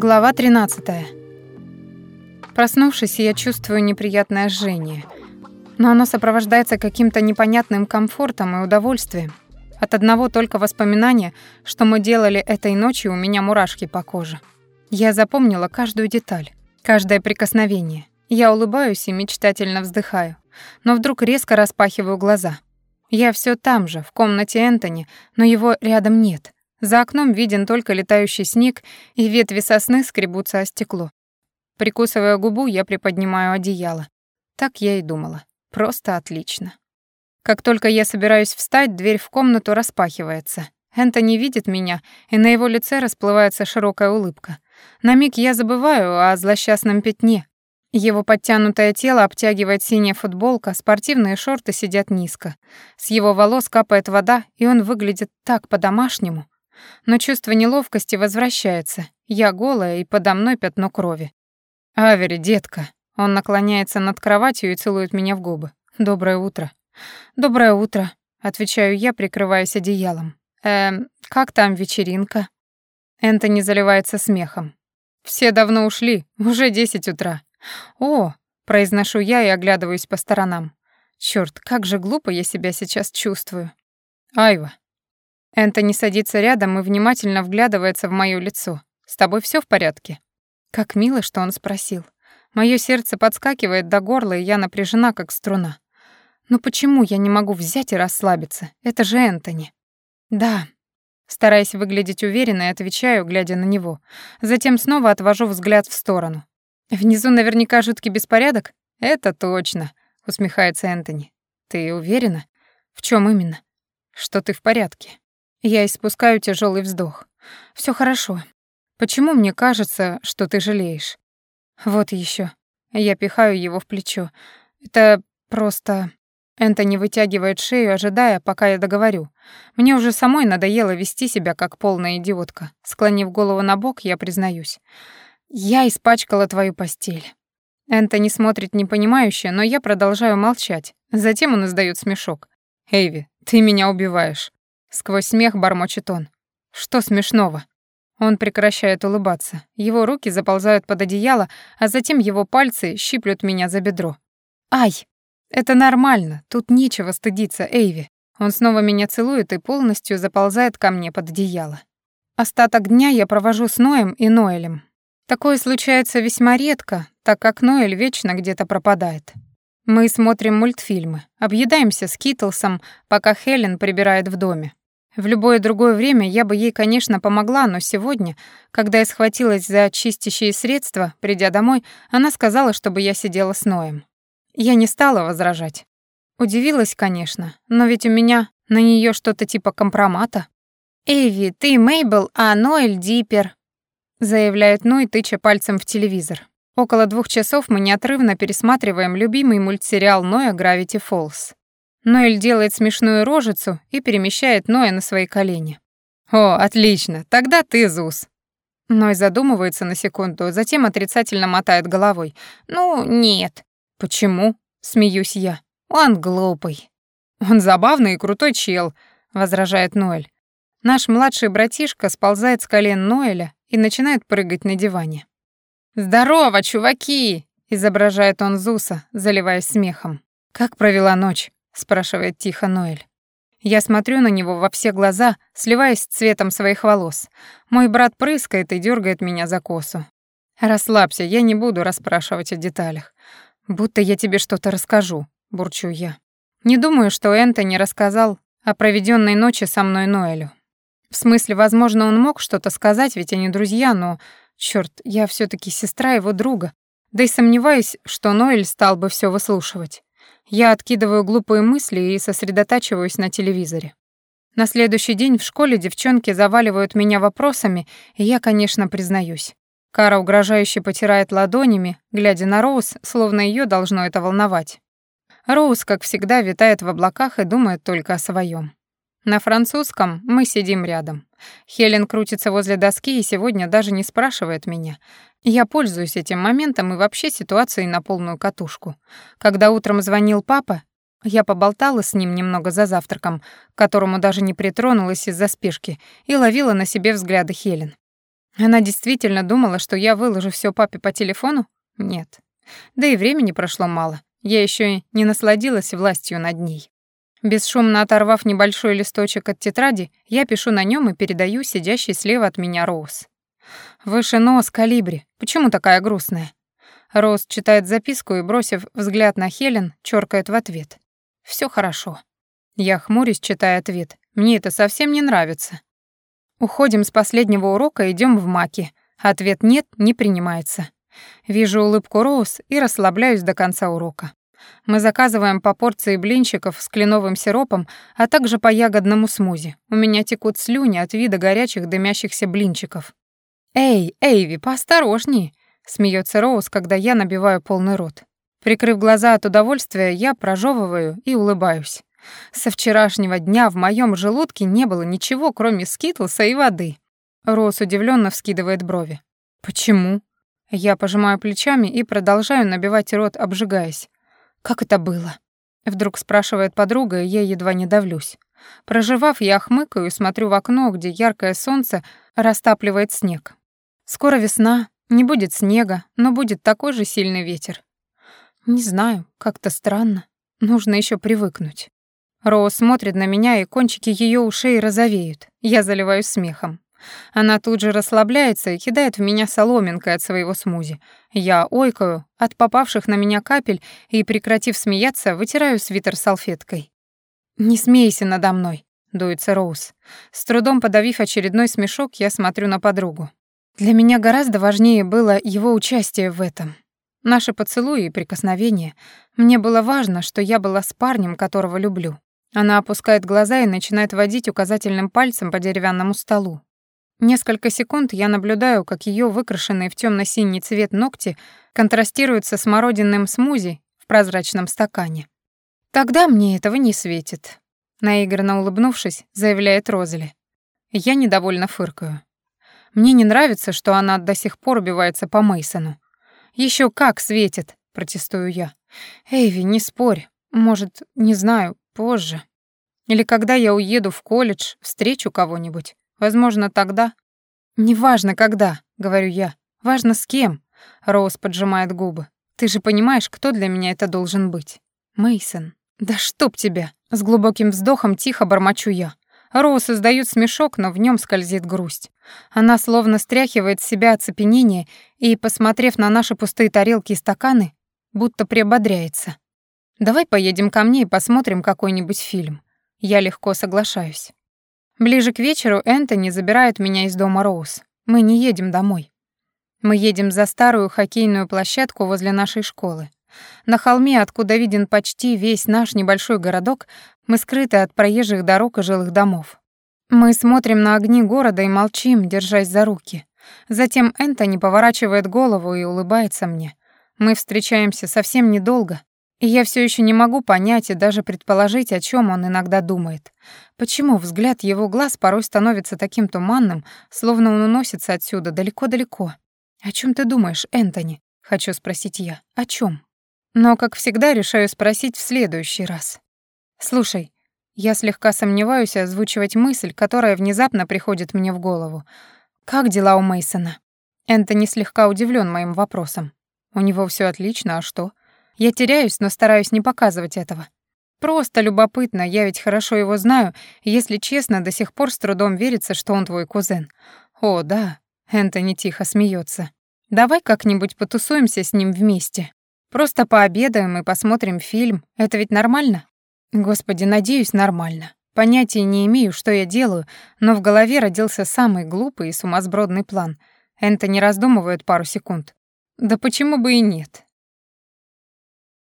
Глава 13. Проснувшись, я чувствую неприятное жжение, но оно сопровождается каким-то непонятным комфортом и удовольствием. От одного только воспоминания, что мы делали этой ночью, у меня мурашки по коже. Я запомнила каждую деталь, каждое прикосновение. Я улыбаюсь и мечтательно вздыхаю, но вдруг резко распахиваю глаза. Я все там же, в комнате Энтони, но его рядом нет. За окном виден только летающий снег, и ветви сосны скребутся о стекло. Прикусывая губу, я приподнимаю одеяло. Так я и думала. Просто отлично. Как только я собираюсь встать, дверь в комнату распахивается. Энтони видит меня, и на его лице расплывается широкая улыбка. На миг я забываю о злосчастном пятне. Его подтянутое тело обтягивает синяя футболка, спортивные шорты сидят низко. С его волос капает вода, и он выглядит так по-домашнему. Но чувство неловкости возвращается. Я голая, и подо мной пятно крови. «Авери, детка». Он наклоняется над кроватью и целует меня в губы. «Доброе утро». «Доброе утро», — отвечаю я, прикрываясь одеялом. «Эм, как там вечеринка?» Энтони заливается смехом. «Все давно ушли, уже десять утра». «О», — произношу я и оглядываюсь по сторонам. Чёрт, как же глупо я себя сейчас чувствую. «Айва, Энтони садится рядом и внимательно вглядывается в моё лицо. «С тобой всё в порядке?» Как мило, что он спросил. Моё сердце подскакивает до горла, и я напряжена, как струна. Но почему я не могу взять и расслабиться? Это же Энтони. Да. Стараясь выглядеть уверенно, отвечаю, глядя на него. Затем снова отвожу взгляд в сторону. Внизу наверняка жуткий беспорядок? Это точно, усмехается Энтони. Ты уверена? В чём именно? Что ты в порядке? Я испускаю тяжелый вздох. Все хорошо. Почему мне кажется, что ты жалеешь? Вот еще. Я пихаю его в плечо. Это просто... Энтони вытягивает шею, ожидая, пока я договорю. Мне уже самой надоело вести себя как полная идиотка. Склонив голову на бок, я признаюсь. Я испачкала твою постель. Энтони смотрит непонимающе, но я продолжаю молчать. Затем он издает смешок. «Эйви, ты меня убиваешь. Сквозь смех бормочет он. Что смешного? Он прекращает улыбаться. Его руки заползают под одеяло, а затем его пальцы щиплют меня за бедро. Ай! Это нормально, тут нечего стыдиться, Эйви. Он снова меня целует и полностью заползает ко мне под одеяло. Остаток дня я провожу с Ноем и Ноэлем. Такое случается весьма редко, так как Ноэль вечно где-то пропадает. Мы смотрим мультфильмы, объедаемся скитлсом, пока Хелен прибирает в доме. В любое другое время я бы ей, конечно, помогла, но сегодня, когда я схватилась за чистящие средства, придя домой, она сказала, чтобы я сидела с Ноем. Я не стала возражать. Удивилась, конечно, но ведь у меня на нее что-то типа компромата. «Эйви, ты Мейбл, а Ноэль Диппер», заявляет Ной, тыча пальцем в телевизор. Около двух часов мы неотрывно пересматриваем любимый мультсериал Ноя «Гравити Фолз». Ноэль делает смешную рожицу и перемещает Ноя на свои колени. «О, отлично, тогда ты Зус». Ной задумывается на секунду, затем отрицательно мотает головой. «Ну, нет». «Почему?» — смеюсь я. «Он глупый». «Он забавный и крутой чел», — возражает Ноэль. Наш младший братишка сползает с колен Ноэля и начинает прыгать на диване. «Здорово, чуваки!» — изображает он Зуса, заливаясь смехом. «Как провела ночь?» Спрашивает тихо Ноэль. Я смотрю на него во все глаза, сливаясь с цветом своих волос. Мой брат прыскает и дергает меня за косу. Расслабься, я не буду расспрашивать о деталях. Будто я тебе что-то расскажу, бурчу я. Не думаю, что Энтони рассказал о проведенной ночи со мной Ноэлю. В смысле, возможно, он мог что-то сказать, ведь они друзья, но, черт, я все таки сестра его друга. Да и сомневаюсь, что Ноэль стал бы все выслушивать. Я откидываю глупые мысли и сосредотачиваюсь на телевизоре. На следующий день в школе девчонки заваливают меня вопросами, и я, конечно, признаюсь. Кара угрожающе потирает ладонями, глядя на Роуз, словно ее должно это волновать. Роуз, как всегда, витает в облаках и думает только о своем. На французском мы сидим рядом. Хелен крутится возле доски и сегодня даже не спрашивает меня. Я пользуюсь этим моментом и вообще ситуацией на полную катушку. Когда утром звонил папа, я поболтала с ним немного за завтраком, к которому даже не притронулась из-за спешки, и ловила на себе взгляды Хелен. Она действительно думала, что я выложу все папе по телефону? Нет. Да и времени прошло мало. Я еще и не насладилась властью над ней. Бесшумно оторвав небольшой листочек от тетради, я пишу на нем и передаю сидящей слева от меня Роуз. «Выше нос, калибри. Почему такая грустная?» Роуз читает записку и, бросив взгляд на Хелен, чёркает в ответ. Все хорошо». Я хмурюсь, читая ответ. «Мне это совсем не нравится». Уходим с последнего урока, идем в маки. Ответ «нет» не принимается. Вижу улыбку Роуз и расслабляюсь до конца урока. Мы заказываем по порции блинчиков с кленовым сиропом, а также по ягодному смузи. У меня текут слюни от вида горячих дымящихся блинчиков. «Эй, Эйви, поосторожней!» — смеется Роуз, когда я набиваю полный рот. Прикрыв глаза от удовольствия, я прожевываю и улыбаюсь. Со вчерашнего дня в моем желудке не было ничего, кроме скитлса и воды. Роуз удивленно вскидывает брови. «Почему?» Я пожимаю плечами и продолжаю набивать рот, обжигаясь. «Как это было?» Вдруг спрашивает подруга, и я едва не давлюсь. Проживав, я хмыкаю и смотрю в окно, где яркое солнце растапливает снег. Скоро весна, не будет снега, но будет такой же сильный ветер. Не знаю, как-то странно. Нужно еще привыкнуть. Роуз смотрит на меня, и кончики ее ушей розовеют. Я заливаюсь смехом. Она тут же расслабляется и кидает в меня соломинкой от своего смузи. Я ойкаю от попавших на меня капель и, прекратив смеяться, вытираю свитер салфеткой. «Не смейся надо мной», — дуется Роуз. С трудом подавив очередной смешок, я смотрю на подругу. Для меня гораздо важнее было его участие в этом. Наши поцелуи и прикосновения. Мне было важно, что я была с парнем, которого люблю. Она опускает глаза и начинает водить указательным пальцем по деревянному столу. Несколько секунд я наблюдаю, как ее выкрашенные в темно синий цвет ногти контрастируют со смородинным смузи в прозрачном стакане. «Тогда мне этого не светит», — наигранно улыбнувшись, заявляет Розали. Я недовольно фыркаю. Мне не нравится, что она до сих пор убивается по Мейсону. Еще как светит, протестую я. Эйви, не спорь. Может, не знаю, позже. Или когда я уеду в колледж, встречу кого-нибудь. Возможно, тогда. Неважно когда, говорю я. Важно с кем. Роуз поджимает губы. Ты же понимаешь, кто для меня это должен быть? Мейсон. Да чтоб тебя. С глубоким вздохом тихо бормочу я. Роуз издает смешок, но в нем скользит грусть. Она словно стряхивает с себя оцепенение и, посмотрев на наши пустые тарелки и стаканы, будто приободряется. «Давай поедем ко мне и посмотрим какой-нибудь фильм». Я легко соглашаюсь. Ближе к вечеру Энтони забирает меня из дома Роуз. Мы не едем домой. Мы едем за старую хоккейную площадку возле нашей школы. На холме, откуда виден почти весь наш небольшой городок, мы скрыты от проезжих дорог и жилых домов. Мы смотрим на огни города и молчим, держась за руки. Затем Энтони поворачивает голову и улыбается мне. Мы встречаемся совсем недолго, и я все еще не могу понять и даже предположить, о чем он иногда думает. Почему взгляд его глаз порой становится таким туманным, словно он уносится отсюда далеко-далеко? «О чем ты думаешь, Энтони?» — хочу спросить я. «О чем? Но, как всегда, решаю спросить в следующий раз. «Слушай, я слегка сомневаюсь озвучивать мысль, которая внезапно приходит мне в голову. Как дела у Мейсона? Энтони слегка удивлен моим вопросом. У него все отлично, а что? Я теряюсь, но стараюсь не показывать этого. Просто любопытно, я ведь хорошо его знаю, если честно, до сих пор с трудом верится, что он твой кузен. О, да, Энтони тихо смеется. Давай как-нибудь потусуемся с ним вместе. Просто пообедаем и посмотрим фильм. Это ведь нормально? Господи, надеюсь, нормально. Понятия не имею, что я делаю, но в голове родился самый глупый и сумасбродный план. Энтони раздумывает пару секунд. Да почему бы и нет?